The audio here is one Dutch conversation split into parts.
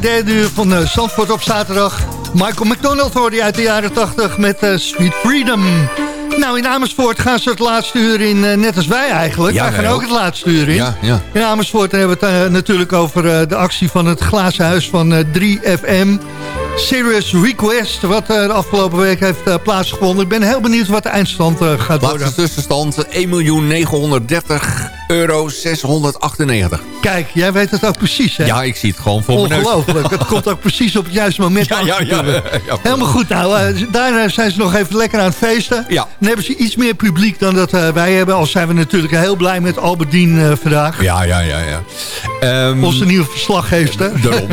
Het derde uur van uh, Zandvoort op zaterdag. Michael McDonald hoorde je uit de jaren 80 met uh, Sweet Freedom. Nou, in Amersfoort gaan ze het laatste uur in, net als wij eigenlijk. Ja, wij gaan ook het laatste uur in. Ja, ja. In Amersfoort hebben we het natuurlijk over de actie van het glazen huis van 3FM. Serious Request, wat de afgelopen week heeft plaatsgevonden. Ik ben heel benieuwd wat de eindstand gaat worden. Laatste tussenstand 1.930 euro 698. Kijk, jij weet het ook precies, hè? Ja, ik zie het gewoon voor me Ongelooflijk. het komt ook precies op het juiste moment ja, ja, ja, ja, Helemaal goed. Nou, uh, daar zijn ze nog even lekker aan het feesten. Ja. Dan hebben ze iets meer publiek dan dat uh, wij hebben. Al zijn we natuurlijk heel blij met Albertine uh, vandaag. Ja, ja, ja. ja. Um, Onze nieuwe verslaggever. Daarom.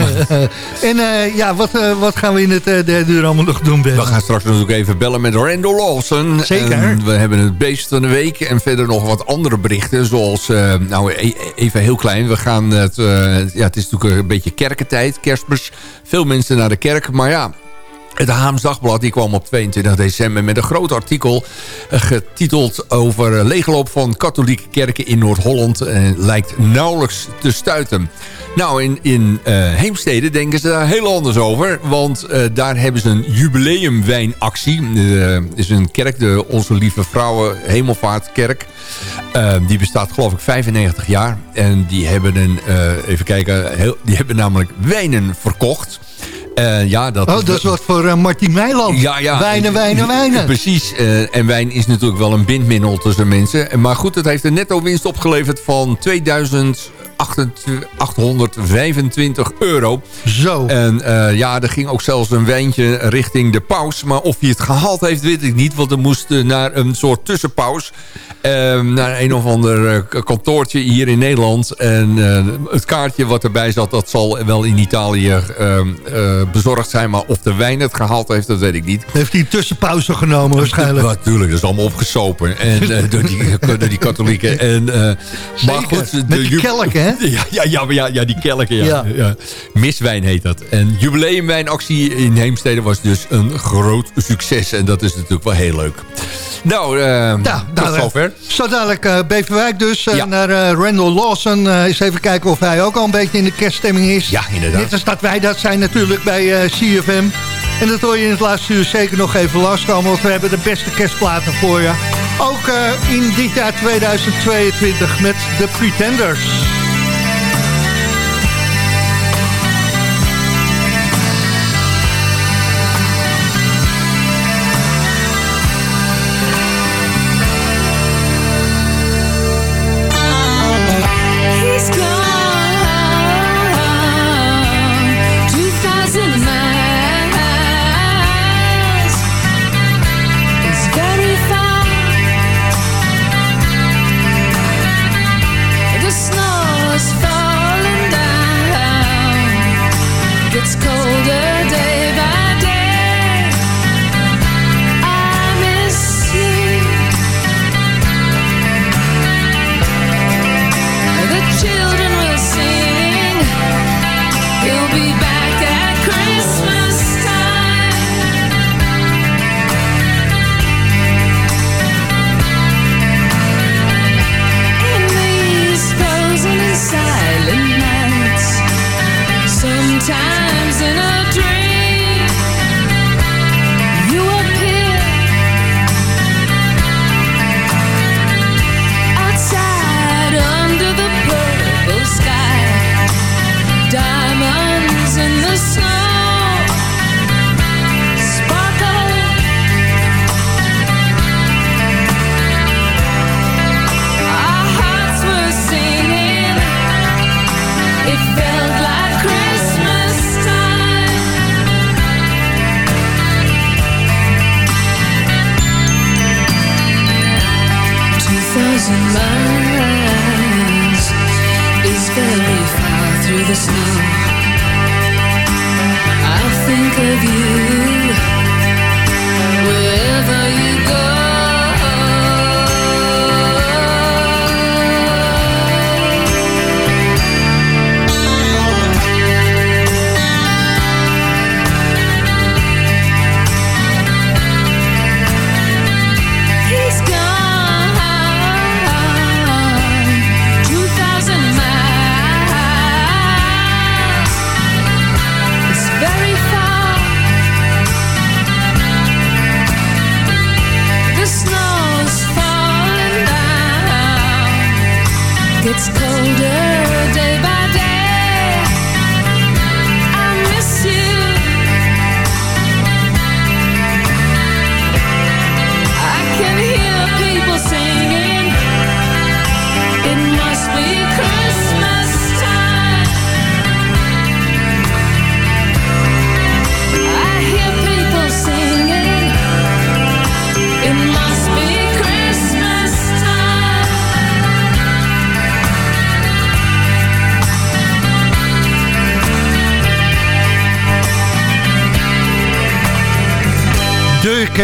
en ja, wat, wat gaan we in het derde uur allemaal nog doen, Ben? We gaan straks natuurlijk even bellen met Randall Lawson. Zeker. En we hebben het beest van de week. En verder nog wat andere berichten, zoals nou, e even heel klein. We gaan het, uh, ja, het is natuurlijk een beetje kerkentijd, kerstmis. Veel mensen naar de kerk, maar ja... Het Haams Dagblad die kwam op 22 december met een groot artikel... Uh, getiteld over leegloop van katholieke kerken in Noord-Holland... en lijkt nauwelijks te stuiten. Nou, in, in Heemstede denken ze daar heel anders over. Want daar hebben ze een jubileumwijnactie. Uh, is een kerk, de Onze Lieve Vrouwen Hemelvaartkerk. die bestaat geloof ik 95 jaar. En die hebben een, even kijken, heel, die hebben namelijk wijnen verkocht. Uh, ja, dat, oh, dat is wat voor uh, Martin Meiland. Ja, ja. Wijnen, wijnen, wijnen. Precies. Uh, en wijn is natuurlijk wel een bindmiddel tussen mensen. Maar goed, het heeft een netto winst opgeleverd van 2000... 825 euro. Zo. En uh, ja, er ging ook zelfs een wijntje richting de paus. Maar of hij het gehaald heeft, weet ik niet. Want er moest naar een soort tussenpaus. Uh, naar een of ander kantoortje hier in Nederland. En het kaartje wat erbij zat, dat zal wel in Italië bezorgd zijn. Maar of de wijn het gehaald heeft, dat weet ik niet. Heeft hij een tussenpauze genomen waarschijnlijk? Natuurlijk, dat is allemaal opgesopen. En, door, die, door die katholieken. En, maar goed, de kelk, hè? Ja, ja, ja, ja, ja die kelken, ja. Ja. ja. Miswijn heet dat. En jubileumwijnactie in Heemstede was dus een groot succes. En dat is natuurlijk wel heel leuk. Nou, uh, ja, tot nou, zover. Zo dadelijk uh, Beverwijk dus. Uh, Ja. Naar Randall Lawson. eens even kijken of hij ook al een beetje in de kerststemming is. Ja, inderdaad. Net als dat wij dat zijn natuurlijk bij CFM. En dat hoor je in het laatste uur zeker nog even langskomen. Want we hebben de beste kerstplaten voor je. Ook in dit jaar 2022 met The Pretenders. The snow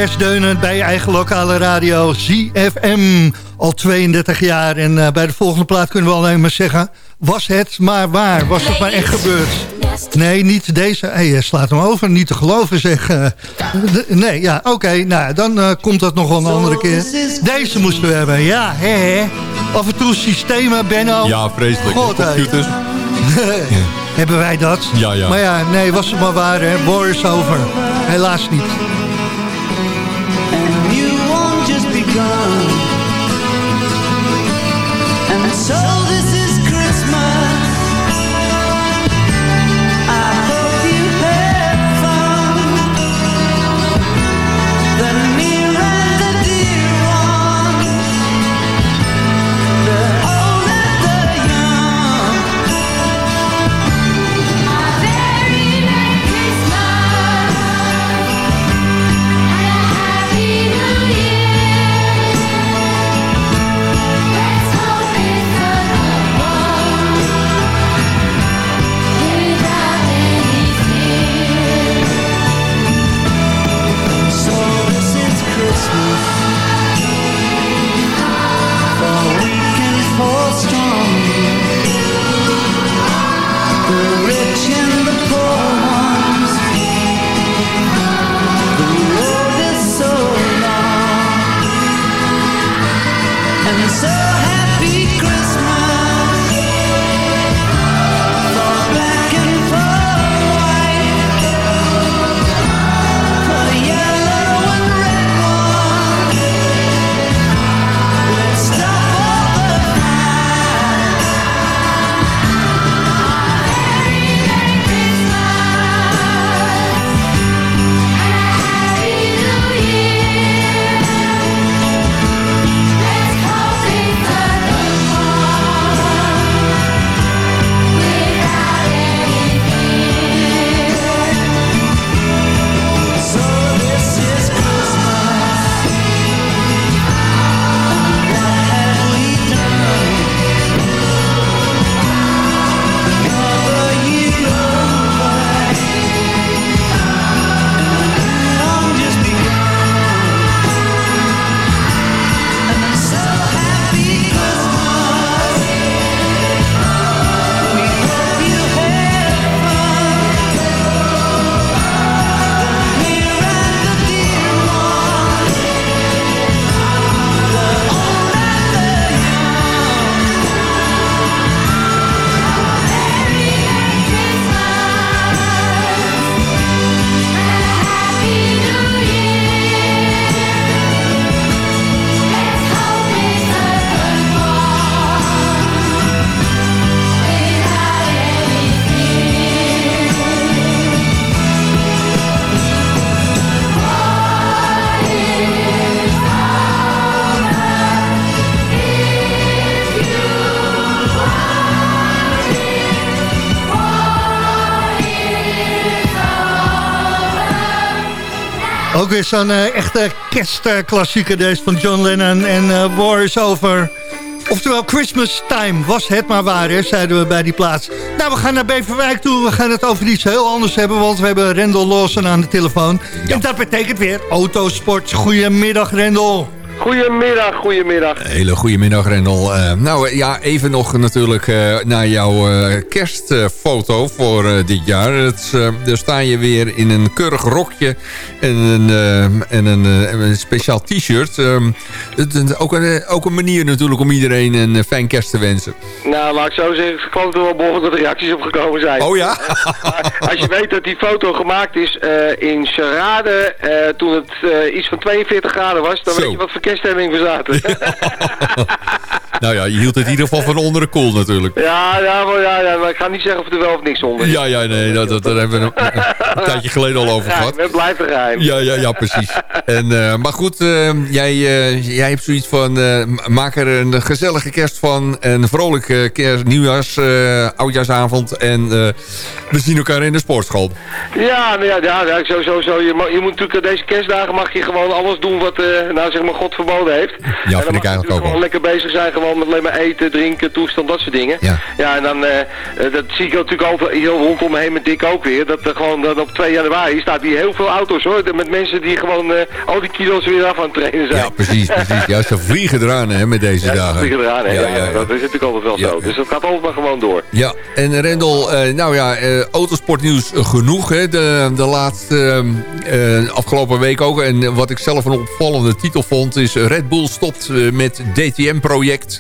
De kerstdeunen bij je eigen lokale radio ZFM. Al 32 jaar. En eh, bij de volgende plaat kunnen we alleen maar zeggen... Was het maar waar? Was het maar echt gebeurd? Nee, niet deze. Hey, je slaat hem over. Niet te geloven, zeg. eh. Nee, ja, oké. nou, dan eh, komt dat nog wel een andere keer. Deze moesten we hebben. Ja, hè, hè. Af en toe systemen, Benno. Ja, vreselijk. God. Computers. Hebben wij dat? Ja, ja. Maar ja, nee, was het maar waar, hè. War is over. Helaas niet. And so this weer zo'n eh, echte kerstklassieker deze van John Lennon en eh, War is Over. Oftewel Christmas Time, was het maar waar, hè, zeiden we bij die plaats. Nou, we gaan naar Beverwijk toe. We gaan het over iets heel anders hebben, want we hebben Rendel Lawson aan de telefoon. En dat betekent weer autosport. Goedemiddag, Rendel. Goedemiddag, goedemiddag. Hele goede middag, Rendel. Eh, nou eh, ja, even nog natuurlijk eh, naar jouw kerstfoto voor dit jaar. Het, daar sta je weer in een keurig rokje en een, en een, een speciaal t-shirt. Ehm, ook, een, ook een manier natuurlijk om iedereen een fijn kerst te wensen. Nou, laat ik zo zeggen, ik geloof er wel behoorlijk wat reacties op gekomen zijn. Oh ja? Als je weet dat die foto gemaakt is in Charade, toen het iets van 42 graden was, dan Zo. weet je wat voor kerststemming we zaten. Nou ja, je hield het in ieder geval van onder de koel natuurlijk. Ja, ja, maar, ja, ja, maar ik ga niet zeggen of er wel of niks onder is. Ja, ja, nee, dat, dat, daar hebben we een, een tijdje geleden al over gehad. Het blijft een geheim. Ja, ja, ja, precies. En, eh, maar goed, eh, jij, eh, jij hebt zoiets van... eh, maak er een gezellige kerst van. Een vrolijke kerst, nieuwjaars, oudjaarsavond. En we zien elkaar in de sportschool. Ja, nou ja, ja, ja zo, zo, zo. Je, je moet natuurlijk deze kerstdagen mag je gewoon alles doen wat, nou zeg maar, God verboden heeft. Ja, En vind ik eigenlijk ook gewoon wel. lekker bezig zijn, gewoon met alleen maar eten, drinken, toestand, dat soort dingen. Ja. Ja, en dan, eh, eh, dat zie ik natuurlijk altijd heel rondom me heen met Dick ook weer. Dat er gewoon dan op 2 januari staat hier heel veel auto's hoor. Met mensen die gewoon eh, al die kilo's weer af aan het trainen zijn. Ja, precies, precies. Ja, ze vliegen eraan hè, met deze Ja, dat dagen. vliegen eraan, hè. Ja, Ja, ja, ja. Dat is natuurlijk altijd wel Ja, zo. Dus dat gaat altijd maar gewoon door. Ja, en Rendel, nou ja, autosportnieuws genoeg. Hè? De, de laatste afgelopen week ook. En wat ik zelf een opvallende titel vond is... Red Bull stopt met DTM-project.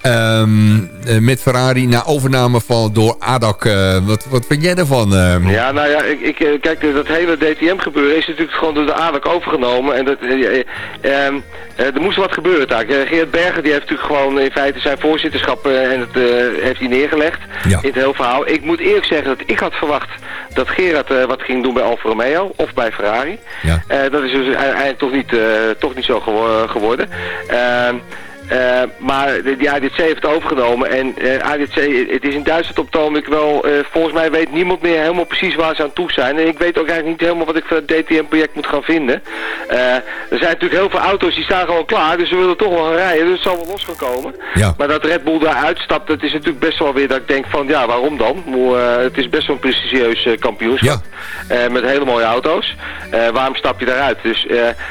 Ehm, eh, met Ferrari na overname van, door ADAC. Eh, wat, wat vind jij daarvan? eh? Ja, nou ja, ik, ik, kijk, dat hele DTM-gebeuren is natuurlijk gewoon door de ADAC overgenomen. En dat, eh, eh, ehm, eh, er moest wat gebeuren daar. Geert Berger die heeft natuurlijk gewoon in feite zijn voorzitterschap en het, eh, heeft hij neergelegd Ja. in het hele verhaal. Ik moet eerlijk zeggen dat ik had verwacht dat Gerard eh, wat ging doen bij Alfa Romeo of bij Ferrari. Ja. Eh, dat is dus eigenlijk toch niet, toch niet zo gewo- geworden. Eh, maar de, die ADC heeft het overgenomen en eh, ADC, het is in Duitsland op het wel, eh, volgens mij weet niemand meer helemaal precies waar ze aan toe zijn. En ik weet ook eigenlijk niet helemaal wat ik van het DTM-project moet gaan vinden. Er zijn natuurlijk heel veel auto's die staan gewoon klaar, dus we willen toch wel gaan rijden, dus het zal wel los gaan komen. Ja. Maar dat Red Bull daar uitstapt, dat is natuurlijk best wel weer dat ik denk van, ja, waarom dan? Het is best wel een prestigieus kampioenschap. Eh, met hele mooie auto's. Waarom stap je daaruit? Dus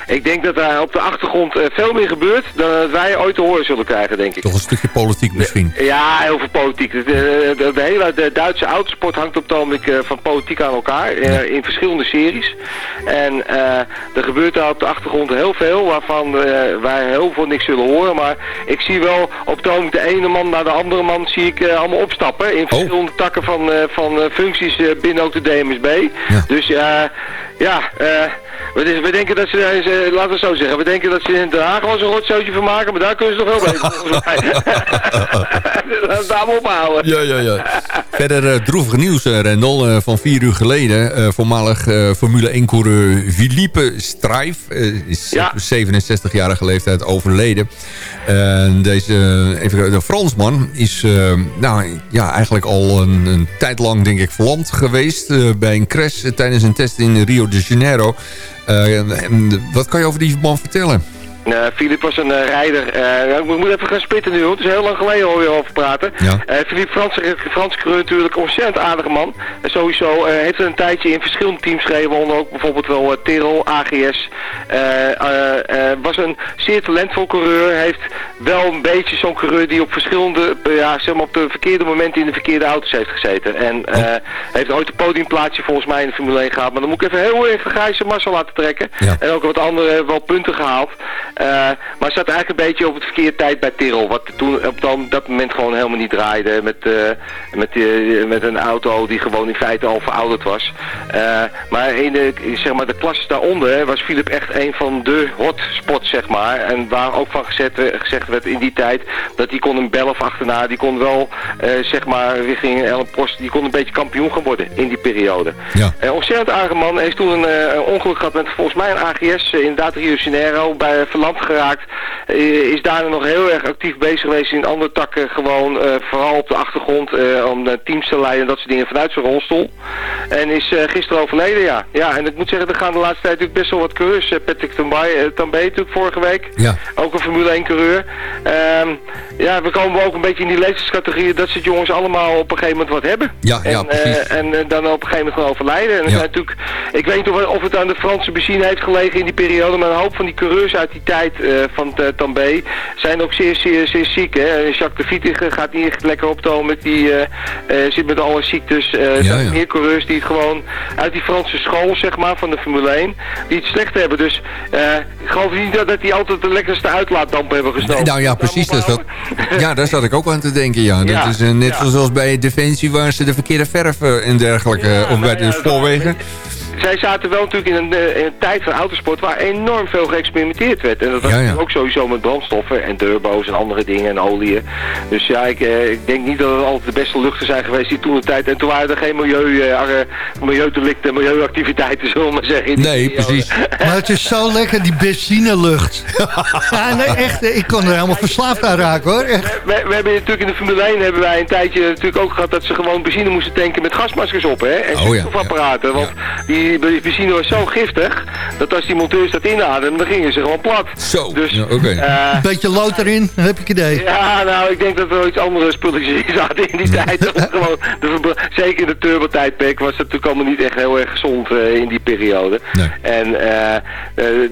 ik denk dat daar op de achtergrond veel meer gebeurt dan dat wij ooit horen zullen krijgen, denk ik. Toch een stukje politiek misschien. Ja, heel veel politiek. De, de, hele de Duitse autosport hangt op het ogenblik eh, van politiek aan elkaar. eh, in verschillende series. En eh, er gebeurt daar op de achtergrond heel veel waarvan wij heel veel niks zullen horen. Maar ik zie wel op het ogenblik de ene man naar de andere man zie ik allemaal opstappen. In verschillende takken van, van functies binnen ook de DMSB. Ja. Dus ja, ja... eh, we, we denken dat ze, eh, laten we het zo zeggen, we denken dat ze in Den Haag wel zo'n rotzootje van maken, maar daar kunnen ze toch wel beter volgens mij. Laten we ophouden. Ja, ja, ja. Verder eh, droevig nieuws, eh, Rendel. eh, van vier uur geleden. eh, voormalig eh, Formule 1-coureur Philippe Strijf. eh, is Ja. op 67-jarige leeftijd overleden. En deze eh, even, de Fransman is eh, nou, ja, eigenlijk al een, een tijd lang denk ik verlamd geweest. eh, bij een crash eh, tijdens een test in Rio de Janeiro. Eh, wat kan je over die man vertellen? Uh, Philippe was een eh, rijder. eh, ik moet even gaan spitten nu, want het is heel lang geleden hoor je over praten. Ja. Eh, Philippe Frans, Frans coureur natuurlijk, een ontzettend aardige man. En sowieso eh, heeft een tijdje in verschillende teams gereden, waaronder ook bijvoorbeeld wel Tirol, AGS. Eh, eh, eh, was een zeer talentvol coureur, heeft wel een beetje zo'n coureur die op verschillende, eh, ja, zeg maar op de verkeerde momenten in de verkeerde auto's heeft gezeten. En eh, heeft ooit een podiumplaatsje volgens mij in de Formule 1 gehad, maar dan moet ik even heel erg de grijze massa laten trekken. Ja. En ook wat andere wel punten gehaald. Eh, maar zat eigenlijk een beetje op het verkeerde tijd bij Tirol. Wat toen op dan, dat moment gewoon helemaal niet draaide. Met, eh, met, eh, met een auto die gewoon in feite al verouderd was. Maar in de, zeg maar de klasses daaronder was Philip echt een van de hotspots, zeg maar. En waar ook van gezet, gezegd werd in die tijd dat die kon een Belf achterna. Die kon wel, zeg maar, richting Ellen Prost, die kon een beetje kampioen gaan worden in die periode. Ja. Een ontzettend aardige man. Hij heeft toen een, ongeluk gehad met volgens mij een AGS, eh, inderdaad Rio Janeiro, bij verland geraakt. Eh, is daarna nog heel erg actief bezig geweest in andere takken, gewoon eh, vooral op de achtergrond, eh, om teams te leiden en dat soort dingen vanuit zijn rolstoel. En is gisteren overleden, ja. Ja, en ik moet zeggen, er gaan de laatste tijd natuurlijk best wel wat coureurs. Patrick Tambay, Tambay natuurlijk vorige week. Ja. Ook een Formule 1 coureur. Ehm, ja, we komen ook een beetje in die leeftijdscategorie dat ze jongens allemaal op een gegeven moment wat hebben. Ja, ja, en, precies. en dan op een gegeven moment gewoon overlijden. En Ja. zijn natuurlijk, ik weet niet of, of het aan de Franse benzine heeft gelegen in die periode, maar een hoop van die coureurs uit die tijd eh, van uh, Tambay zijn ook zeer, zeer, zeer ziek. Hè? Jacques de Vietige gaat niet echt lekker optomen, die eh, eh, zit met alle ziektes. Eh, er Ja, zijn ja. meer coureurs die het gewoon uit die Franse school, zeg maar, van de Formule 1, die het slecht hebben. Dus eh, ik geloof niet dat, dat die altijd de lekkerste uitlaatdamp hebben gesnoven. Nou ja, precies. Dat dat, ja, daar zat ik ook aan te denken. Ja. Dat Ja, is eh, net zoals bij Defensie waar ze de verkeerde verf eh, en dergelijke. Of bij nou de spoorwegen. Zij zaten wel natuurlijk in een, eh, in een tijd van autosport waar enorm veel geëxperimenteerd werd. En dat was Ja, ja. ook sowieso met brandstoffen en turbo's en andere dingen en oliën. Dus ja, ik, eh, ik denk niet dat het altijd de beste luchten zijn geweest die toen de tijd. En toen waren er geen milieu, eh, milieudelicten, milieuactiviteiten, zullen we maar zeggen. Nee, precies. Maar het is zo lekker, die benzinelucht. ja, nee, echt. Ik kon er helemaal verslaafd aan raken, hoor. Echt. We, we hebben natuurlijk in de Formule 1 hebben wij een tijdje natuurlijk ook gehad dat ze gewoon benzine moesten tanken met gasmaskers op, hè? En Oh ja. Want die, die benzine was zo giftig dat als die monteurs dat inademden, dan gingen ze gewoon plat. Zo, Dus, ja, oké. eh, Beetje lood erin, heb ik idee. ja, nou, ik denk dat er wel iets andere spulletjes in zaten in die tijd. Gewoon, de zeker in de turbotijdperk was het natuurlijk allemaal niet echt heel erg gezond eh, in die periode. Nee. En eh, eh,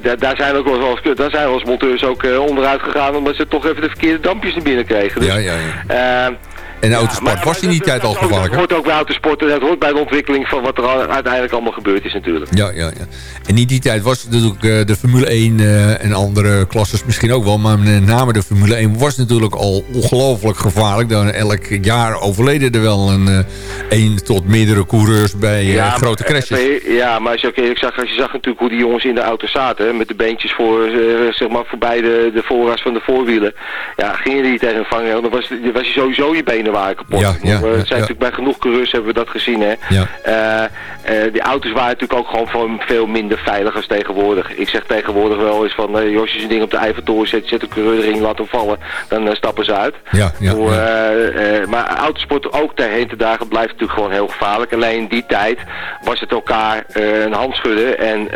da- daar zijn ook wel eens, daar zijn wel eens monteurs ook eh, onderuit gegaan omdat ze toch even de verkeerde dampjes naar binnen kregen. Dus, Ja, ja, ja. Eh, En de ja, autosport maar- was in die tijd dat- al dat- Dat gevaarlijk, hoort ook bij autosport en dat hoort bij de ontwikkeling van wat er uiteindelijk allemaal gebeurd is natuurlijk. Ja, ja, ja. En in die tijd was het natuurlijk eh, de Formule 1 eh, en andere klasses misschien ook wel. Maar met name de Formule 1 was natuurlijk al ongelooflijk gevaarlijk. Dan elk jaar overleden er wel een eh, één tot meerdere coureurs bij eh, grote crashes. eh, Ja, maar als je ook eerlijk zag, als je zag natuurlijk hoe die jongens in de auto zaten, hè, met de beentjes voor, eh, zeg maar, voorbij de, de voorras van de voorwielen. Ja, gingen die tegen een vangen, dan was, was je sowieso je benen waren kapot. Ja, we zijn ja. natuurlijk bij genoeg coureurs hebben we dat gezien, hè. Ja. Eh, eh, die auto's waren natuurlijk ook gewoon van veel minder veilig als tegenwoordig. Ik zeg tegenwoordig wel eens van, eh als je zo'n ding op de Eiffeltoren zet, zet de coureur erin, laat hem vallen, dan stappen ze uit. Ja, ja, Hoe, ja. maar autosport ook ter heen te dagen blijft natuurlijk gewoon heel gevaarlijk. Alleen in die tijd was het elkaar een hand schudden en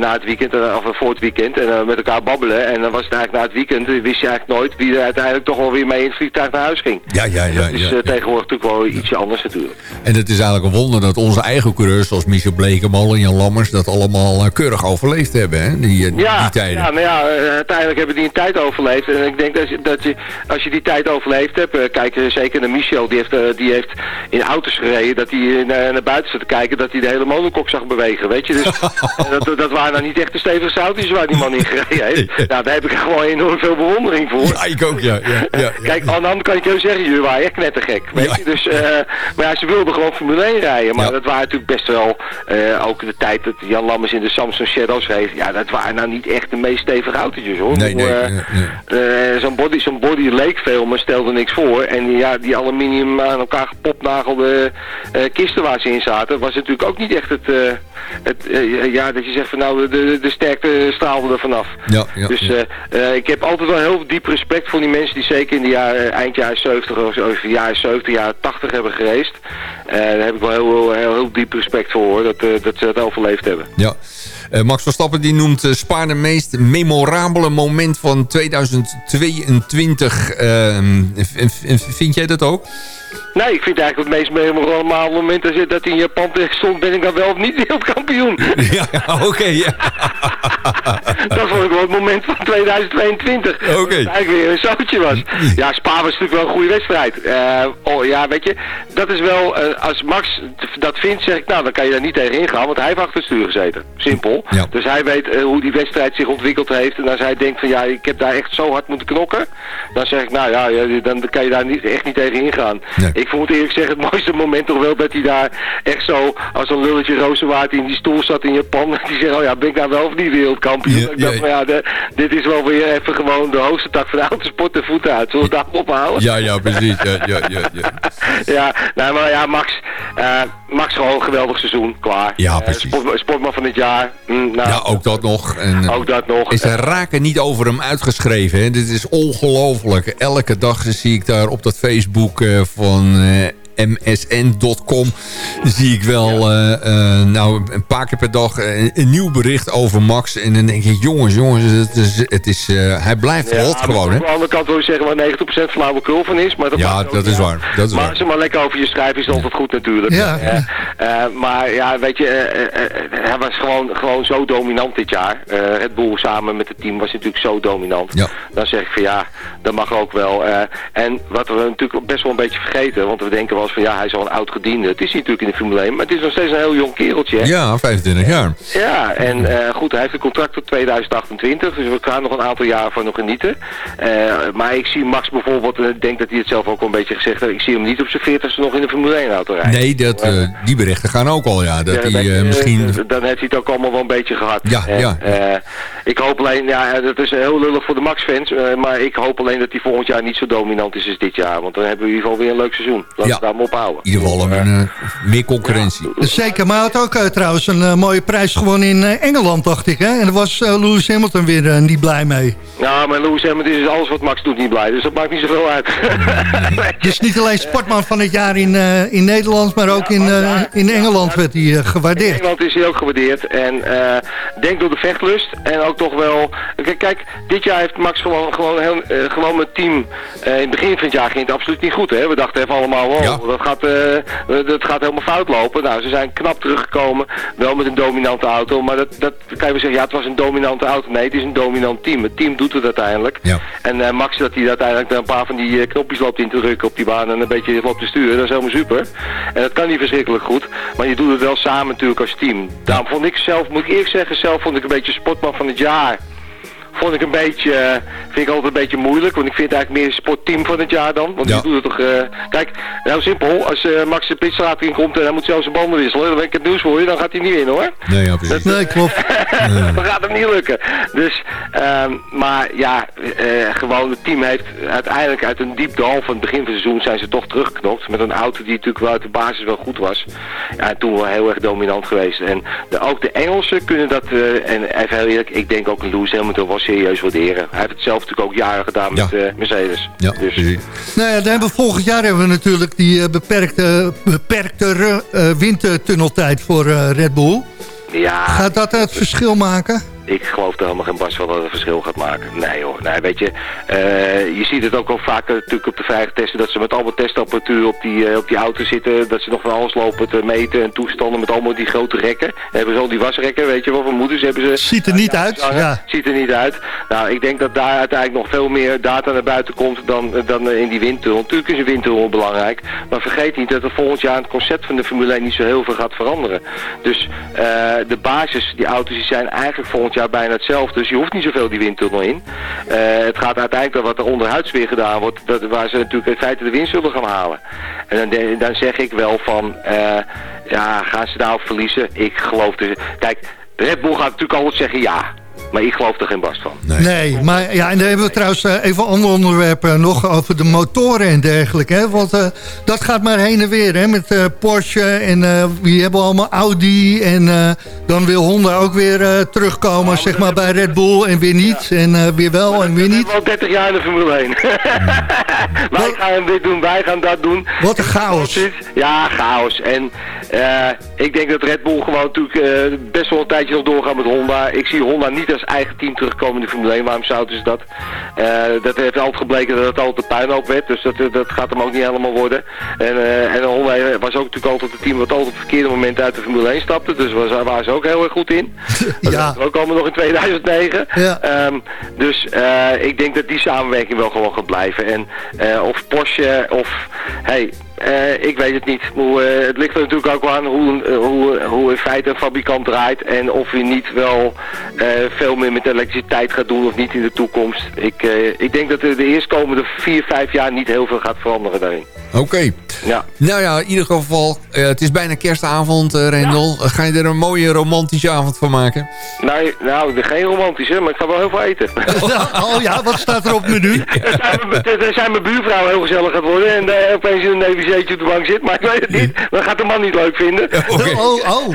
na het weekend, of voor het weekend, en met elkaar babbelen. En dan was het eigenlijk na het weekend, wist je eigenlijk nooit wie er uiteindelijk toch wel weer mee in het vliegtuig naar huis ging. Ja, ja, ja. Dat is ja, eh, ja. tegenwoordig natuurlijk wel ietsje anders natuurlijk. En het is eigenlijk een wonder dat onze eigen coureurs... zoals Michel Blekemolen en Jan Lammers... dat allemaal eh, keurig overleefd hebben, hè? Die, eh, Ja, die tijden. ja, maar ja, uiteindelijk hebben die een tijd overleefd. En ik denk dat je, dat je als je die tijd overleefd hebt, kijk zeker naar Michel, die heeft, die heeft in auto's gereden, dat hij naar, naar buiten zat te kijken, dat hij de hele monocoque zag bewegen, weet je. Dus dat, dat waren nou niet echt de stevige autootjes waar die man in gereden heeft. Nou, daar heb ik gewoon enorm veel bewondering voor. Ja, ik ook, ja. ja, ja, ja. Kijk, aan de andere kant kan ik heel zeggen, jullie waren echt knettergek. Weet je? Dus, eh, maar ja, ze wilden gewoon Formule 1 rijden. Maar Ja. dat waren natuurlijk best wel, eh, ook de tijd dat Jan Lammers in de Samsung Shadows reed. Ja, dat waren nou niet echt de meest stevige autootjes hoor. Nee, nee, Eh, nee, nee. zo'n body, zo'n body leek veel, maar stelde niks voor. En ja, die aluminium aan elkaar gepopnagelde kisten waar ze in zaten, was natuurlijk ook niet echt het, het ja, dat je zegt van nou, de, de, sterkte straalde er vanaf. Ja, ja, dus ik heb altijd wel heel diep respect voor die mensen die zeker in de jaren, eind jaren 70 of of jaren 70, jaren 80 hebben gereisd. Eh, daar heb ik wel heel, heel, heel, diep respect voor hoor, dat, eh, dat ze dat overleefd hebben. Ja. Eh, Max Verstappen die noemt Spa de meest memorabele moment van 2022. Ehm, vind jij dat ook? Nee, ik vind eigenlijk het meest memorabele moment is dat hij in Japan terecht stond, ben ik dan wel of niet wereldkampioen. ja, oké. ja. dat vond ik wel het moment van 2022. Oké. Dat het eigenlijk weer een zoutje was. Ja, Spa was natuurlijk wel een goede wedstrijd. Eh, oh ja, weet je, dat is wel, eh, als Max dat vindt, zeg ik, nou dan kan je daar niet tegen ingaan, want hij heeft achter het stuur gezeten. Simpel. Ja. Dus hij weet eh, hoe die wedstrijd zich ontwikkeld heeft. En als hij denkt van ja, ik heb daar echt zo hard moeten knokken, dan zeg ik, nou ja, ja, dan kan je daar niet, echt niet tegen ingaan. Nee. Ik vond eerlijk gezegd het mooiste moment toch wel dat hij daar echt zo als een lulletje rozenwaard in die stoel zat in Japan. Die zegt, oh ja, ben ik nou wel of niet wereldkampioen? Ja, ik dacht ja. van ja, de- dit is wel weer even gewoon de hoogste tak van de autosport de voeten uit. Zullen we het daarop houden? ja, ja, precies. Ja, ja, ja, ja. ja, nou, maar ja, Max, eh, Max gewoon een geweldig seizoen, klaar. Ja, Eh, precies. sport- sportman van het jaar. Hm, nou, ja, ook dat nog. En, eh, ook dat nog. Is er raken niet over hem uitgeschreven. Hè? Dit is ongelooflijk. Elke dag zie ik daar op dat Facebook van eh, msn.com... zie ik wel eh, eh, nou, een paar keer per dag eh, een, een nieuw bericht over Max. En dan denk ik, jongens, jongens, het is, het is, eh, hij blijft Ja, rot maar gewoon. Hè? Aan de andere kant wil je zeggen waar 90% flauwekul van is. Maar dat Ja, dat is waar, dat is maar waar. als maar lekker over je schrijven is altijd goed natuurlijk. Ja. Maar ja, weet je, hij was gewoon, gewoon zo dominant dit jaar. Eh Red Bull samen met het team was natuurlijk zo dominant. Ja. Dan zeg ik van ja, dat mag ook wel. Eh, en wat we natuurlijk best wel een beetje vergeten, want we denken wel van ja, hij is al een oud gediende. Het is natuurlijk in de Formule 1, maar het is nog steeds een heel jong kereltje. Hè? Ja, 25 jaar. Ja, en eh, goed, hij heeft een contract tot 2028, dus we gaan nog een aantal jaar van nog genieten. Eh, maar ik zie Max bijvoorbeeld, en ik denk dat hij het zelf ook al een beetje gezegd heeft, ik zie hem niet op zijn 40ste nog in de Formule 1 auto rijden. Nee, dat, eh, die berichten gaan ook al, ja. Dat Ja, hij eh, eh, misschien... Dan heeft hij het ook allemaal wel een beetje gehad. Ja, En, ja. eh, ik hoop alleen, ja, dat is heel lullig voor de Max-fans, eh, maar ik hoop alleen dat hij volgend jaar niet zo dominant is als dit jaar. Want dan hebben we in ieder geval weer een leuk seizoen. Laten Ja. We daar maar op houden. In ieder geval een, eh, meer concurrentie. Zeker, maar hij had ook eh, trouwens een eh, mooie prijs gewonnen in Engeland, dacht ik. Hè? En daar was Lewis Hamilton weer niet blij mee. Nou, maar Lewis Hamilton is alles wat Max doet niet blij, dus dat maakt niet zoveel uit. Dus niet alleen sportman van het jaar in, eh, in Nederland, maar ook in, eh, in Engeland werd hij eh, In gewaardeerd. Engeland is hij ook gewaardeerd. En eh denk door de vechtlust. En ook toch wel... Kijk, kijk dit jaar heeft Max gewoon, gewoon, heel, gewoon met team... in het begin van het jaar ging het absoluut niet goed. Hè? We dachten even allemaal, wow, Ja. Dat, gaat, eh, dat gaat helemaal fout lopen. Nou, ze zijn knap teruggekomen. Wel met een dominante auto. Maar dat, dat kan je wel zeggen, ja, het was een dominante auto. Nee, het is een dominant team. Het team doet het uiteindelijk. Ja. En eh, Max, dat hij uiteindelijk een paar van die eh, knopjes loopt in te drukken op die baan en een beetje loopt te sturen, dat is helemaal super. En dat kan niet verschrikkelijk goed, maar je doet het wel samen natuurlijk als team. Daarom vond ik zelf, moet ik eerlijk zeggen, zelf vond ik een beetje sportman van het jaar. Vond ik een beetje, eh, vind ik altijd een beetje moeilijk, want ik vind het eigenlijk meer sportteam van het jaar dan. Want Ja. die doet het toch, eh, kijk, heel simpel, als eh, Max de pitstraat in komt en hij moet zelfs zijn banden wisselen, dan ben ik het nieuws voor je, dan gaat hij niet in hoor. Nee, ja. Nee, klopt. dat gaat hem niet lukken. Dus, ehm, maar ja, eh, gewoon het team heeft uiteindelijk uit een diep dal van het begin van het seizoen zijn ze toch teruggeknopt. Met een auto die natuurlijk wel uit de basis wel goed was. Ja, en toen wel heel erg dominant geweest. En de, ook de Engelsen kunnen dat, eh, en even heel eerlijk, ik denk ook een Lewis Hamilton wel serieus waarderen. Hij heeft het zelf natuurlijk ook jaren gedaan Ja. met eh, Mercedes. Ja, dus, precies. Nou ja, dan hebben we volgend jaar hebben we natuurlijk die eh, beperkte, beperkte eh, windtunneltijd voor eh, Red Bull. ja, Gaat dat het verschil maken? Ik geloof er helemaal geen bas van dat het verschil gaat maken. Nee hoor, nee, weet je, eh, je ziet het ook al vaker natuurlijk op de veilige testen, dat ze met allemaal testapparatuur op die, eh, op die auto zitten, dat ze nog van alles lopen te meten en toestanden met allemaal die grote rekken. hebben ze al die wasrekken, weet je wel, van moeders hebben ze... Ziet er niet uit, hangen. ja. Ziet er niet uit. Nou, ik denk dat daar uiteindelijk nog veel meer data naar buiten komt dan, dan in die windtunnel. Natuurlijk is een windtunnel belangrijk, maar vergeet niet dat er volgend jaar het concept van de Formule 1 niet zo heel veel gaat veranderen. Dus eh, de basis, die auto's, die zijn eigenlijk volgend jaar bijna hetzelfde. Dus je hoeft niet zoveel die windtunnel in. Eh, het gaat uiteindelijk wat er onderhuids weer gedaan wordt, dat, waar ze natuurlijk in feite de winst zullen gaan halen. En dan, dan zeg ik wel van, eh, ja, gaan ze daarop verliezen? Ik geloof dus... Kijk, Red Bull gaat natuurlijk altijd zeggen ja. Maar ik geloof er geen barst van. Nee. Nee, maar ja, en dan hebben we trouwens eh, even een ander onderwerp eh, nog over de motoren en dergelijke. Hè? Want eh, dat gaat maar heen en weer hè? met Porsche en eh wie hebben allemaal Audi. En eh, dan wil Honda ook weer eh, terugkomen zeg maar, bij Red Bull en weer niet. En eh, weer wel en weer We niet. hebben al 30 jaar in de Formule 1. wij gaan dit doen, wij gaan dat doen. Wat een chaos. Ja, chaos. En eh, ik denk dat Red Bull gewoon natuurlijk eh, best wel een tijdje nog doorgaat met Honda. Ik zie Honda niet als eigen team terugkomen in de Formule 1. Waarom zouden ze dat? Eh, dat heeft altijd gebleken dat het altijd een puinhoop werd. Dus dat, dat gaat hem ook niet helemaal worden. En, eh, en Honda was ook natuurlijk altijd het team wat altijd op het verkeerde moment uit de Formule 1 stapte. Dus was, daar waren ze ook heel erg goed in. Dat Ja. ook allemaal nog in 2009. Ja. Ehm, dus eh, ik denk dat die samenwerking wel gewoon gaat blijven. En eh, of Porsche of... Hey, eh, ik weet het niet. Hoe, eh, het ligt er natuurlijk ook aan hoe, eh, hoe, hoe in feite een fabrikant draait. En of je niet wel eh, veel meer met elektriciteit gaat doen of niet in de toekomst. Ik, eh, ik denk dat er de eerstkomende vier, vijf jaar niet heel veel gaat veranderen daarin. Oké. Ja. Nou ja, in ieder geval, eh, het is bijna kerstavond, eh Rendel. Ga je er een mooie romantische avond van maken? Nou, nou, geen romantische, maar ik ga wel heel veel eten. Oh ja, wat staat er op het menu? Er zijn mijn- Er zijn mijn buurvrouw heel gezellig gaat worden en opeens in een nevenzeetje op de bank zit, maar ik weet het niet. Dat gaat de man niet leuk vinden. Oh, oh.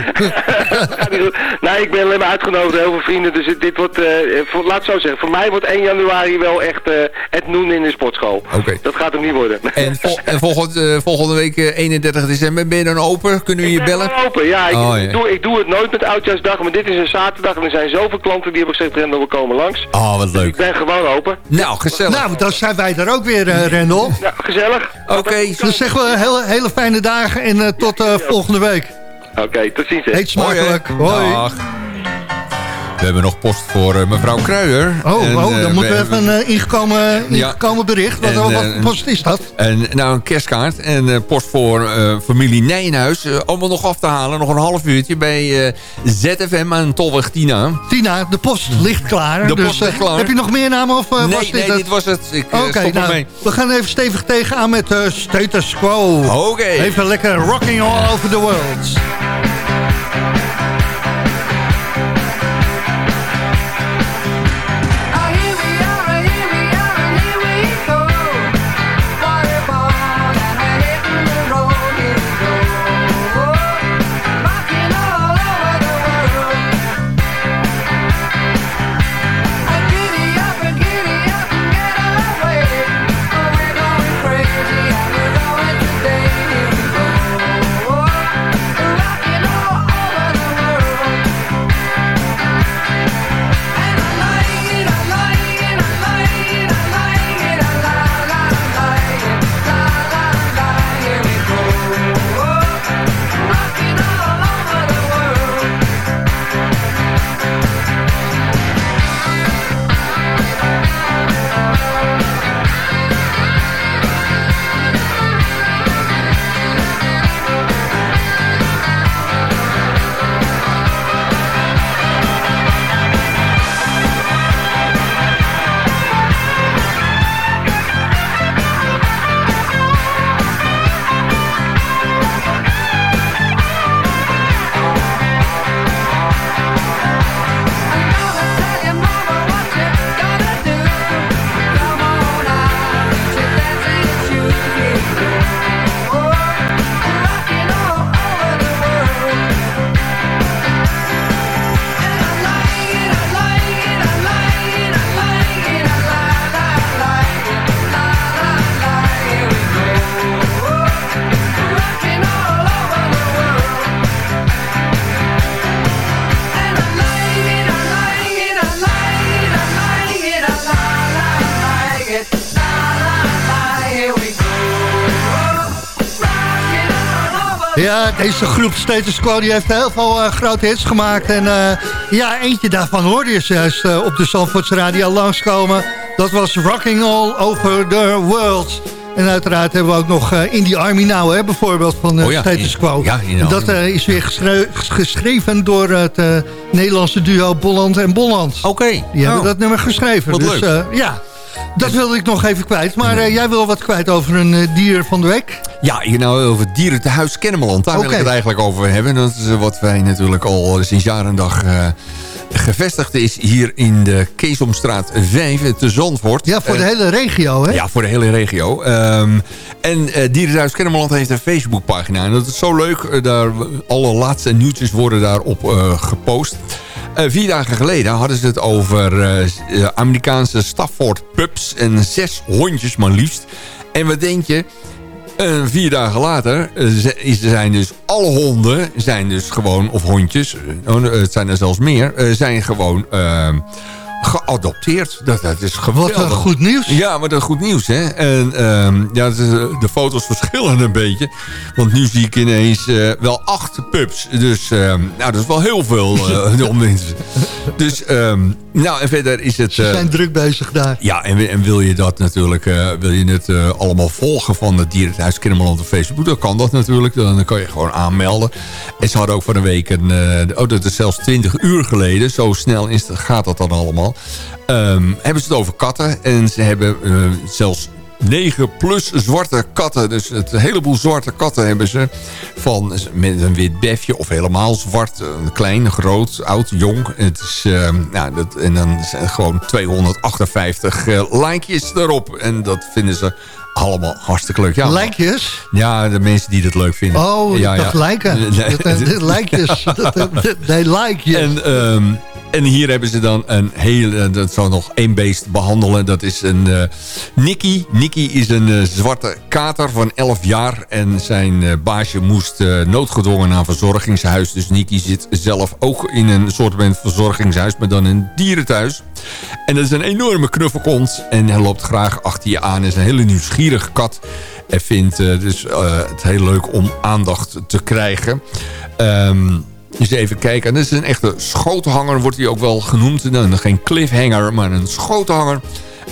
Goed. nee, ik ben alleen maar uitgenodigd, heel veel vrienden, dus dit wordt, eh, voor, laat het zo zeggen, voor mij wordt 1 januari wel echt eh, het noen in de sportschool. Oké. Dat gaat hem niet worden. En, vol- en volgend, eh, volgende week, eh, 31 december, ben je dan open? Kunnen we je Ik ben bellen? open, ja. Ik, Oh, ja. ik Doe, ik doe het nooit met Oudjaarsdag, maar dit is een zaterdag en er zijn zoveel klanten die hebben gezegd, Rendel, we komen langs. Oh, wat Ik leuk. ben gewoon open. Nou, gezellig. Nou, dan zijn wij er ook weer, Rendel. Ja, gezellig. Oké, Dus zeggen we hele, hele fijne dagen en eh, tot eh, volgende week. Oké, tot ziens. hè. Eet Hoi, smakelijk. Hoi. Dag. We hebben nog post voor eh, mevrouw Kruijer. Oh, En, oh eh, dan moeten we even een eh, ingekomen, ingekomen bericht. Wat, En, wat post is dat? En nou, een kerstkaart en post voor familie Nijenhuis. allemaal nog af te halen. Nog een half uurtje bij ZFM aan Tolweg Tina. Tina, de post ligt klaar. De dus, post ligt klaar. Heb je nog meer namen of nee, was dit nee, dit was het. Ik Oké, stop nou, ermee. we gaan even stevig tegenaan met Status Quo. Oké. Even lekker rocking all over the world. Ja, deze groep Status Quo die heeft heel veel eh, grote hits gemaakt. En eh, ja, eentje daarvan hoorde je juist eh, op de Zandvoorts Radio langskomen. Dat was Rocking All Over The World. En uiteraard hebben we ook nog In The Army Now, hè, bijvoorbeeld, van Oh ja, Status in- Quo. ja, In dat is weer geschre- geschreven door het Nederlandse duo Bolland en Bolland. Oké. Die hebben Oh. dat nummer geschreven. Wat dus leuk. ja, dat wilde ik nog even kwijt. Maar eh, jij wil wat kwijt over een eh, dier van de week? Ja, hier nou over het dierentehuis Kennemerland. Daar wil Oké. ik het eigenlijk over hebben. Dat is eh, wat wij natuurlijk al sinds jaar en dag gevestigd is hier in de Keesomstraat 5 te Zandvoort. Ja, voor de hele regio, hè? Ja, voor de hele regio. Ehm, en eh Dierenhuis Kennemerland heeft een Facebookpagina. En dat is zo leuk. Daar, alle laatste nieuwtjes worden daarop eh gepost. Eh, vier dagen geleden hadden ze het over eh, eh, Amerikaanse Stafford pups. En zes hondjes maar liefst. En wat denk je? Vier dagen later zijn dus alle honden, zijn dus gewoon, of hondjes, oh, het zijn er zelfs meer, zijn gewoon geadopteerd. Dat, dat is Wat geweldig. een goed nieuws. Ja, maar dat is goed nieuws, hè. En ehm, ja, de foto's verschillen een beetje. Want nu zie ik ineens eh, wel acht pups. Dus ehm, nou, dat is wel heel veel om mensen. Dus, ehm, nou, en verder is het... Ze eh, zijn druk bezig daar. ja, en, en wil je dat natuurlijk, eh, wil je het eh, allemaal volgen van het Dierenhuis Kinderland op Facebook, dan kan dat natuurlijk. Dan kan je gewoon aanmelden. En ze hadden ook van een week een, oh, dat is zelfs 20 uur geleden, zo snel is, gaat dat dan allemaal. Ehm, hebben ze het over katten en ze hebben zelfs 9 plus zwarte katten. Dus het een heleboel zwarte katten hebben ze. Van met een wit befje of helemaal zwart. Een klein, groot, oud, jong. Het is, ehm, nou, dat, en dan zijn er gewoon 258 eh likejes erop. En dat vinden ze allemaal hartstikke leuk. Ja, Lijkjes? Ja, de mensen die dat leuk vinden. Oh, ja, lijken. Dat, eh, lijkjes. Dat, eh, Nee, lijkjes. En, ehm, en hier hebben ze dan een hele, dat zou nog één beest behandelen. Dat is een eh Nicky. Nicky is een eh, zwarte kater van 11 jaar. En zijn eh, baasje moest eh, noodgedwongen naar verzorgingshuis. Dus Nicky zit zelf ook in een soort van verzorgingshuis. Maar dan een dierenthuis. En dat is een enorme knuffelkont. En hij loopt graag achter je aan. is een hele nieuwsgierige kat. En vindt eh, dus eh, het heel leuk om aandacht te krijgen. Ehm Dus even kijken. En dit is een echte schoothanger, wordt hij ook wel genoemd. Nou, geen cliffhanger, maar een schoothanger.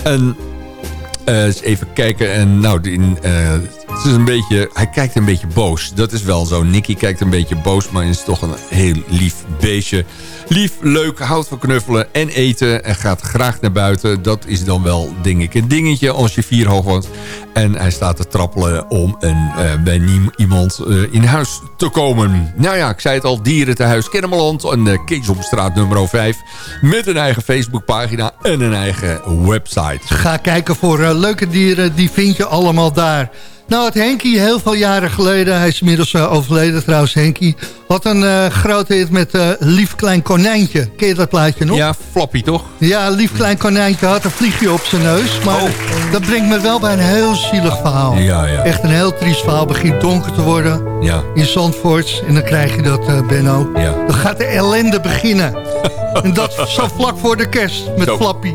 En eh, eens even kijken. En nou, die, eh, is een beetje, hij kijkt een beetje boos. Dat is wel zo. Nicky kijkt een beetje boos, maar is toch een heel lief beestje. Lief, leuk, houdt van knuffelen en eten. En gaat graag naar buiten. Dat is dan wel, ik, een dingetje als je vier hoog woont. En hij staat te trappelen om een, eh, bij iemand eh, in huis te komen. Nou ja, ik zei het al, dieren te huis Kennemerland. En uh, Keesomstraat nummer 5. Met een eigen Facebookpagina en een eigen website. Ga kijken voor eh, leuke dieren, die vind je allemaal daar. Nou, het Henkie, heel veel jaren geleden, hij is inmiddels eh, overleden trouwens, Henkie... had een eh, grote hit met eh, Lief Klein Konijntje. Ken je dat plaatje nog? Ja, Flappy toch? Ja, Lief Klein Konijntje had een vliegje op zijn neus. Maar Oh. dat brengt me wel bij een heel zielig verhaal. Ja, ja. Echt een heel triest verhaal. begint donker te worden Ja, in Zandvoort. En dan krijg je dat, Benno. ja. Dan gaat de ellende beginnen. en dat zo vlak voor de kerst met. Flappy.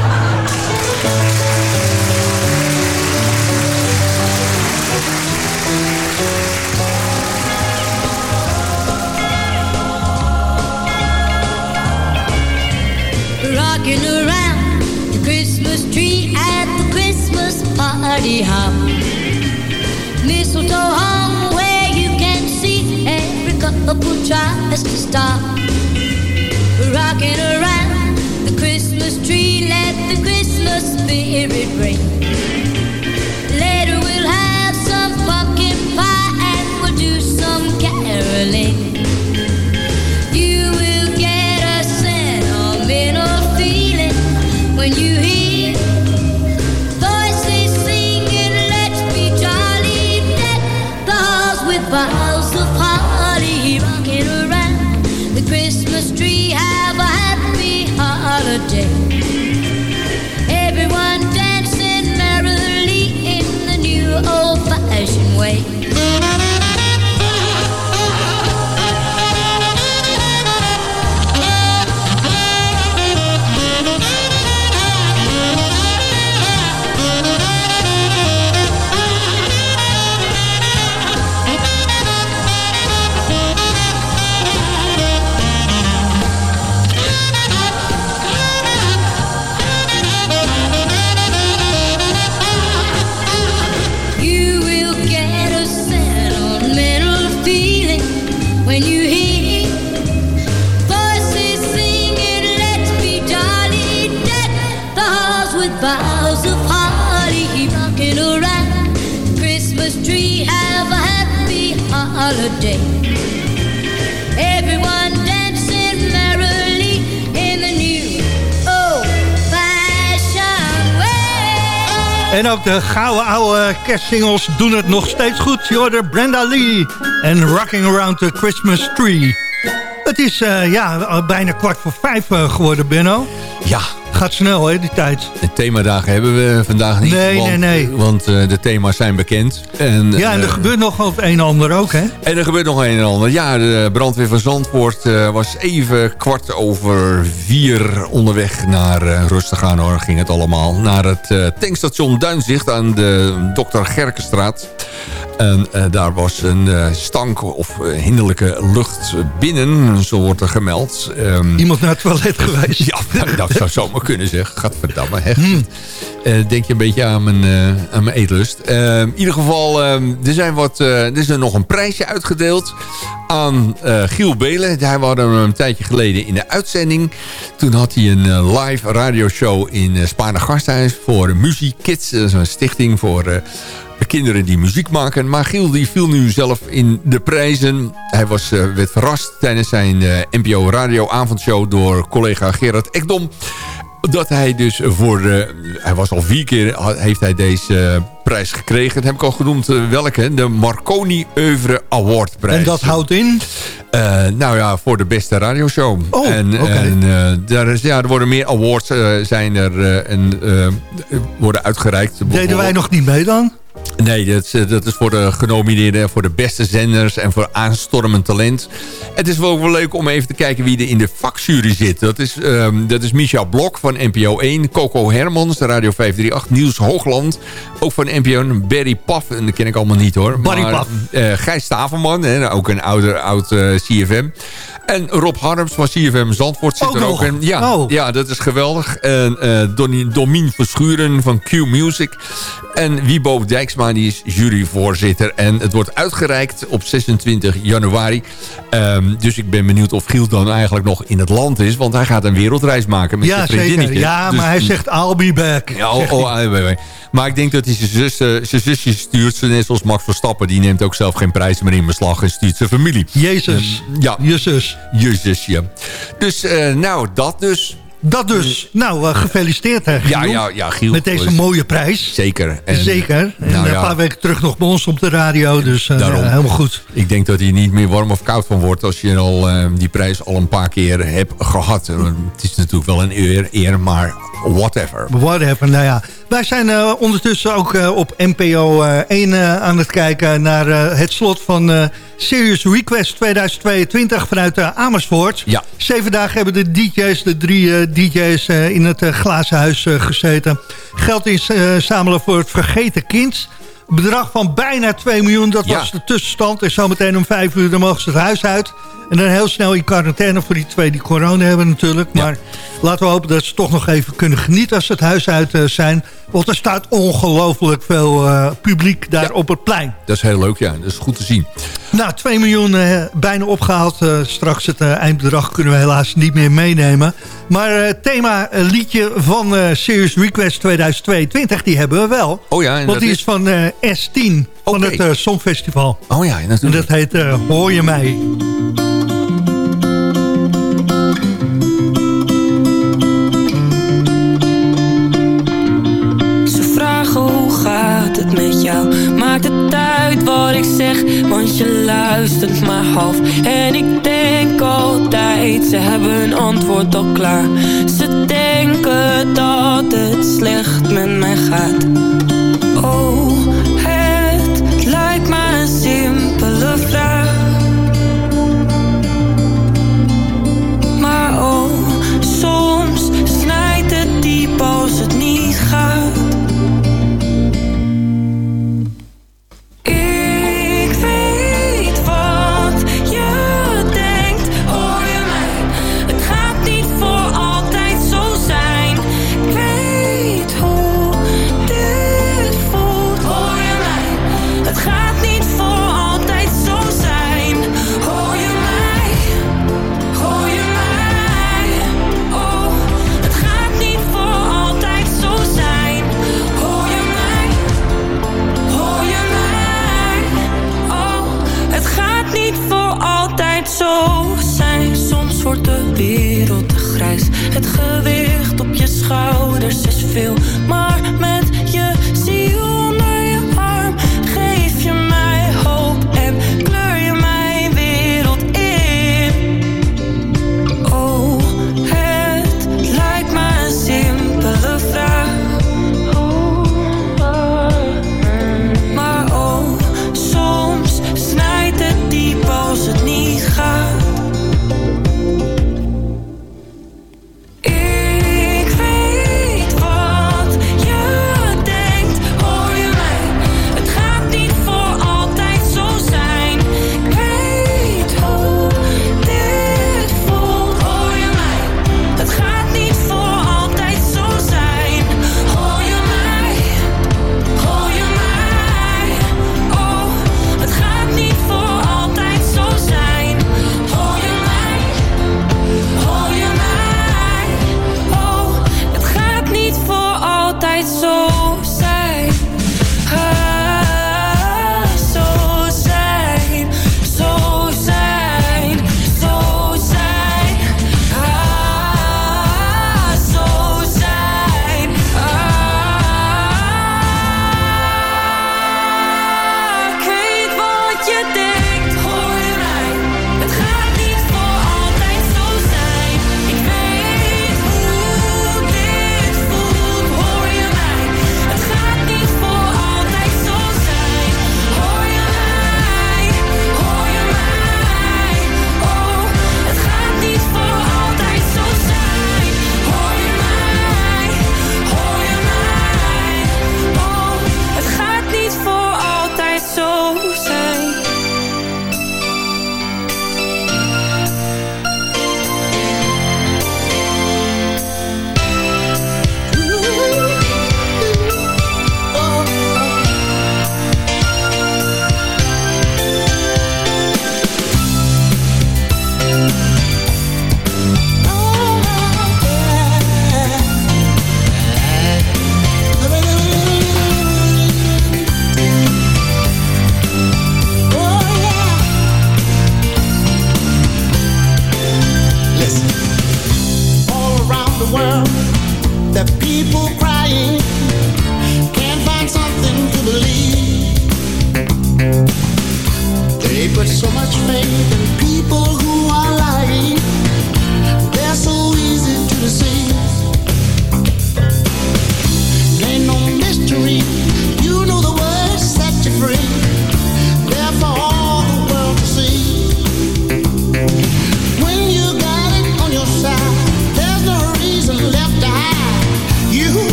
Rocking around the Christmas tree, let the Christmas spirit ring. En ook de gouden oude kerstsingles doen het nog steeds goed. Je hoorde Brenda Lee en Rocking Around the Christmas Tree. Het is eh, ja, bijna kwart voor vijf eh, geworden, Benno. Ja, Gaat snel, hè, die tijd. de themadagen hebben we vandaag niet. Nee, want, nee, nee. Want eh, de thema's zijn bekend. En, Ja, en er eh, gebeurt nog het een en ander ook, hè? En er gebeurt nog een en ander. Ja, de brandweer van Zandvoort eh, was even kwart over vier onderweg naar Rustig gaan hoor. Ging het allemaal. Naar het eh, tankstation Duinzicht aan de Dr. Gerkenstraat. En eh, daar was een eh, stank of eh, hinderlijke lucht binnen, zo wordt er gemeld. Ehm, Iemand naar het toilet geweest. ja, nou, dat zou zomaar kunnen zeg. Gadverdamme, hè. Hmm. Eh, denk je een beetje aan mijn, eh, aan mijn eetlust. Eh, in ieder geval, eh, er, zijn wat, er is er nog een prijsje uitgedeeld aan Giel Belen. Hij was een tijdje geleden in de uitzending. Toen had hij een live radioshow in uh, Spaarne Gasthuis voor Muziek Kids. Dat is een stichting voor... kinderen die muziek maken. Maar Giel die viel nu zelf in de prijzen. Hij was, eh, werd verrast tijdens zijn NPO Radio avondshow door collega Gerard Ekdom. Dat hij dus voor de... Hij was al vier keer... heeft hij deze eh, prijs gekregen. Dat heb ik al genoemd eh, welke. De Marconi Oeuvre Award prijs. En dat houdt in? Eh, nou ja, voor de beste radioshow. Oh, en, oké. en eh, daar is, ja, er worden meer awards eh, zijn er, eh, en, eh, worden uitgereikt. Deden wij nog niet mee dan? Nee, dat is, dat is voor de genomineerden, voor de beste zenders en voor aanstormend talent. Het is wel ook wel leuk om even te kijken wie er in de vakjury zit. Dat is, ehm, dat is Micha Blok van NPO 1, Coco Hermans, de Radio 538, Niels Hoogland, ook van NPO, Barry Paf, en dat ken ik allemaal niet hoor. Barry maar, Paf. eh, Gijs Staverman, hè, ook een ouder, oud eh, CFM. En Rob Harms van CFM Zandvoort zit Ook er ook in. Ja, Oh. ja, dat is geweldig. En Donnie- Domien Verschuren van Q Music. En Wiebo Dijksma, die is juryvoorzitter. En het wordt uitgereikt op 26 januari. Ehm, dus ik ben benieuwd of Giel dan eigenlijk nog in het land is. Want hij gaat een wereldreis maken met Ja, zijn vriendinnetje. Ja, Dus- maar hij zegt I'll be back. ja, oh, hij. oh. Maar ik denk dat hij zijn, zus, eh, zijn zusje stuurt. Net zoals Max Verstappen. Die neemt ook zelf geen prijzen meer in beslag. En stuurt zijn familie. Jezus. Ehm, ja. Je zus. Je zusje. Dus eh, nou, dat dus. Dat dus. Nou, eh, gefeliciteerd hè, Giel. Ja, ja, ja, Giel. Met deze Dus- mooie prijs. Zeker. En, Zeker. En nou een ja. paar weken terug nog bij ons op de radio. Dus eh, Daarom. helemaal goed. Ik denk dat hij niet meer warm of koud van wordt... als je al, eh, die prijs al een paar keer hebt gehad. Eh, Het is natuurlijk wel een eer, eer maar whatever. Whatever, nou ja. Wij zijn eh, ondertussen ook eh, op NPO eh, 1 eh, aan het kijken naar het slot van Serious Request 2022 vanuit Amersfoort. Ja. Zeven dagen hebben de DJ's, de drie DJ's in het glazen huis gezeten. Geld inzamelen voor het vergeten kind. Bedrag van bijna 2 miljoen, dat Ja. was de tussenstand. En zometeen om 5 uur dan mogen ze het huis uit. En dan heel snel in quarantaine voor die twee die corona hebben natuurlijk. Maar laten we hopen dat ze toch nog even kunnen genieten als ze het huis uit eh, zijn. Want er staat ongelooflijk veel eh, publiek daar Ja. op het plein. Dat is heel leuk, ja. Dat is goed te zien. Nou, 2 miljoen eh, bijna opgehaald. Eh, straks het eindbedrag kunnen we helaas niet meer meenemen. Maar het thema liedje van Serious Request 2022, die hebben we wel. Oh ja, en Want die is- is van S10, van het eh, Songfestival. Oh ja, En dat heet eh, Hoor je mij? Ze vragen hoe gaat het met jou? Maakt het uit wat ik zeg Want je luistert maar half. En ik denk altijd Ze hebben een antwoord al klaar. Ze denken dat het slecht met mij gaat. Oh,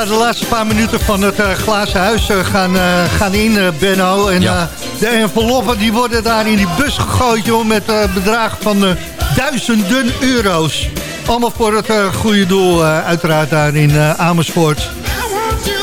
Ja, de laatste paar minuten van het uh, glazen huis uh, gaan, uh, gaan in, Benno. En ja. de enveloppen die worden daar in die bus gegooid, joh, met bedragen van duizenden euro's. Allemaal voor het goede doel, uiteraard daar in Amersfoort.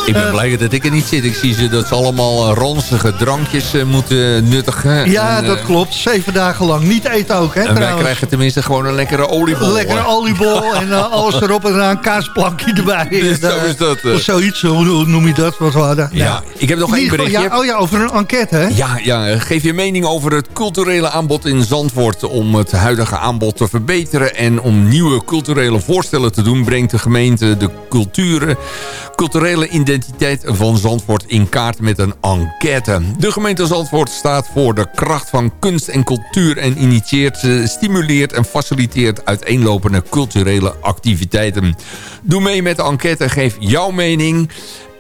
Ik ben blij dat ik er niet zit. Ik zie ze dat ze allemaal ranzige drankjes moeten nuttigen. Ja, en, dat klopt. Zeven dagen lang. Niet eten ook, hè, En trouwens. wij krijgen tenminste gewoon een lekkere oliebol. Een lekkere oliebol en alles erop en eraan. Kaasplankje erbij. Dus zo is dat. Of zoiets, hoe, noem je dat? Wat we hadden. Ja, ja. ik heb nog één berichtje. Ja, oh ja, over een enquête, hè? Ja, ja, geef je mening over het culturele aanbod in Zandvoort. Om het huidige aanbod te verbeteren en om nieuwe culturele voorstellen te doen... brengt de gemeente de culturen, culturele identiteit van Zandvoort in kaart met een enquête. De gemeente Zandvoort staat voor de kracht van kunst en cultuur... en initieert, stimuleert en faciliteert uiteenlopende culturele activiteiten. Doe mee met de enquête, geef jouw mening...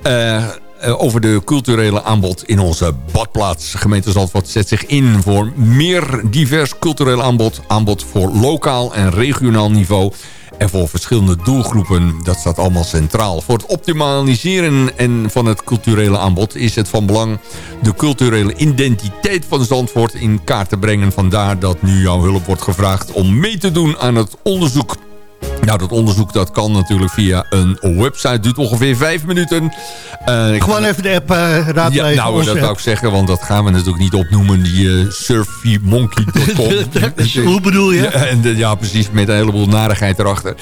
Uh, over de culturele aanbod in onze badplaats. Gemeente Zandvoort zet zich in voor meer divers cultureel aanbod. Aanbod voor lokaal en regionaal niveau en voor verschillende doelgroepen. Dat staat allemaal centraal. Voor het optimaliseren en van het culturele aanbod is het van belang... de culturele identiteit van Zandvoort in kaart te brengen. Vandaar dat nu jouw hulp wordt gevraagd om mee te doen aan het onderzoek nou, dat onderzoek dat kan natuurlijk via een website. Duurt ongeveer vijf minuten. Uh, Gewoon even de app uh, raadplegen. Ja, nou, dat zou ik zeggen, want dat gaan we natuurlijk niet opnoemen. Die uh, surfymonkey.com. Hoe bedoel je? Ja, en ja, precies, met een heleboel narigheid erachter.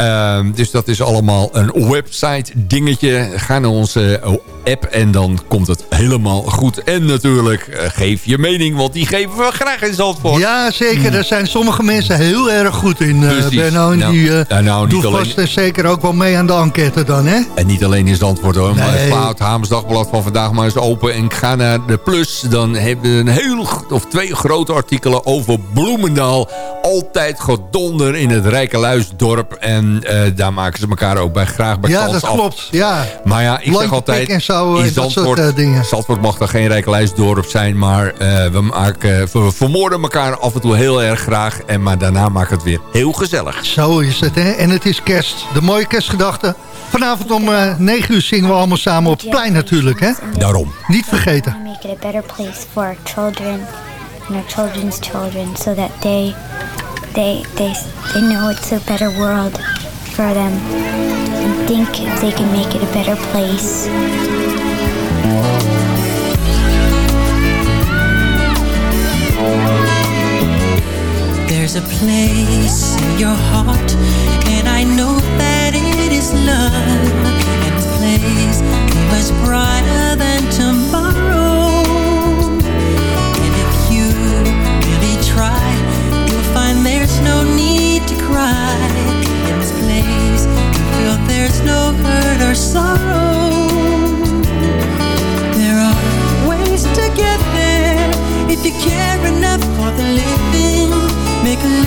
Uh, dus dat is allemaal een website dingetje. Ga naar onze app en dan komt het helemaal goed. En natuurlijk, geef je mening, want die geven we graag in Zandvoort. Ja, zeker. Daar zijn sommige mensen heel erg goed in, Benno. Nou, die ja, nou, doet alleen... vast zeker ook wel mee aan de enquête dan, hè? En niet alleen in Zandvoort hoor, Nee. maar het Plaat Dagblad van vandaag maar eens open. En ik ga naar de Plus, dan hebben we een heel, of twee grote artikelen over Bloemendaal. Altijd gedonder in het Rijkeluisdorp. En uh, daar maken ze elkaar ook bij graag bij Ja, dat af. klopt. Ja. Maar ja, ik Landje zeg altijd, en zo, in dat soort uh. Zandvoort mag dan geen Rijkeluisdorp zijn, maar uh, we, maken, we vermoorden elkaar af en toe heel erg graag. En, maar daarna maakt het weer heel gezellig. Zo is het, hè? En het is kerst. De mooie kerstgedachte. Vanavond om uh, 9 uur zingen we allemaal samen op het plein natuurlijk, hè? Daarom. Niet vergeten. Make it a better place for our children and our children's children so that they they they they know it's a better world for them and think they can make it a better place. There's a place in your heart, and I know that it is love. And this place is much brighter than tomorrow. And if you really try, you'll find there's no need to cry. In this place, you feel there's no hurt or sorrow. There are ways to get there if you care enough for the living. Make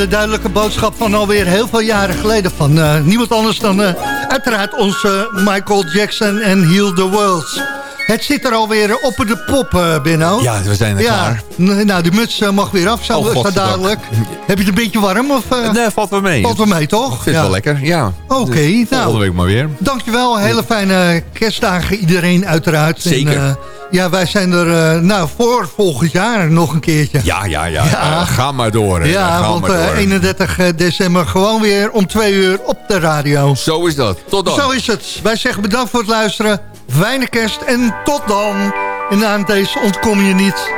hele duidelijke boodschap van alweer heel veel jaren geleden. Van eh, niemand anders dan eh, uiteraard onze Michael Jackson en Heal the World. Het zit er alweer op de pop, eh Benno. Ja, we zijn er klaar. n- Nou, de muts eh, mag weer af, zo, Oh, zo dadelijk. Heb je het een beetje warm? Of, eh, Nee, valt wel mee. Valt wel mee, toch? Ik vind het Ja. wel lekker, ja. Oké, Dus nou. Volgende week maar weer. Dankjewel, hele fijne kerstdagen iedereen uiteraard. Zeker. En, ja, wij zijn er nou, voor volgend jaar nog een keertje. Ja, ja, ja. Ja. Ga maar door. hè. Ja, want maar eh, door. 31 december gewoon weer om twee uur op de radio. Zo is dat. Tot dan. Zo is het. Wij zeggen bedankt voor het luisteren. Fijne kerst en tot dan. En aan deze ontkom je niet.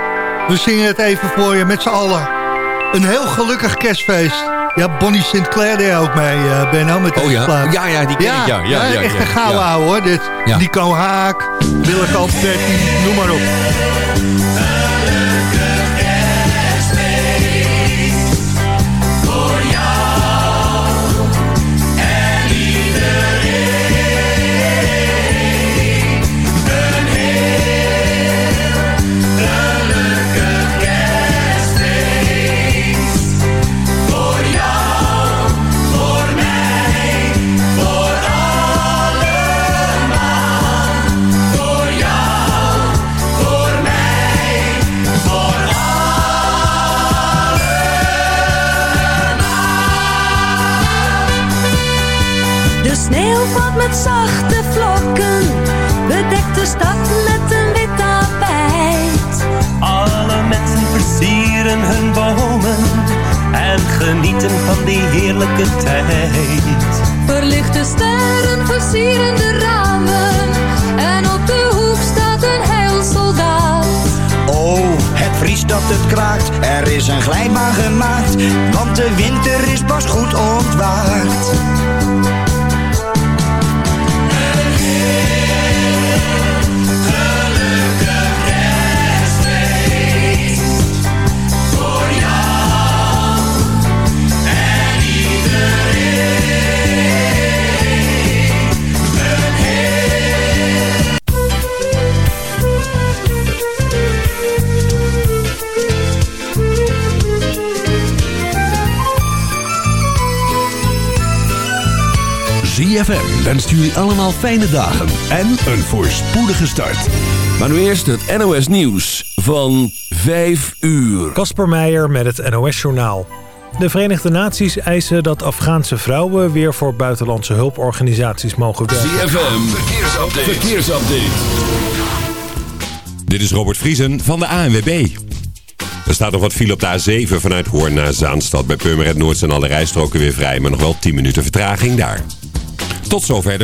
We zingen het even voor je met z'n allen. Een heel gelukkig kerstfeest. Ja, Bonnie Sinclair deed ook mee, eh Benno, met deze Oh ja? plaat. Ja, ja, die ken ik, ja. Ja, ja, echt ja. een gouden Ja. ouwe, hoor. Dit. Ja. Nico Haak, Willeke Alberti, noem maar op. er is een glijbaan gemaakt, want de winter is pas goed wenst jullie allemaal fijne dagen en een voorspoedige start. Maar nu eerst het NOS Nieuws van 5 uur. Kasper Meijer met het NOS-journaal. De Verenigde Naties eisen dat Afghaanse vrouwen weer voor buitenlandse hulporganisaties mogen werken. ZFM, verkeersupdate. verkeersupdate. Dit is Robert Vriesen van de ANWB. Er staat nog wat file op de A7 vanuit Hoorn naar Zaanstad. Bij Purmerend Noord zijn alle rijstroken weer vrij, maar nog wel 10 minuten vertraging daar. Tot zover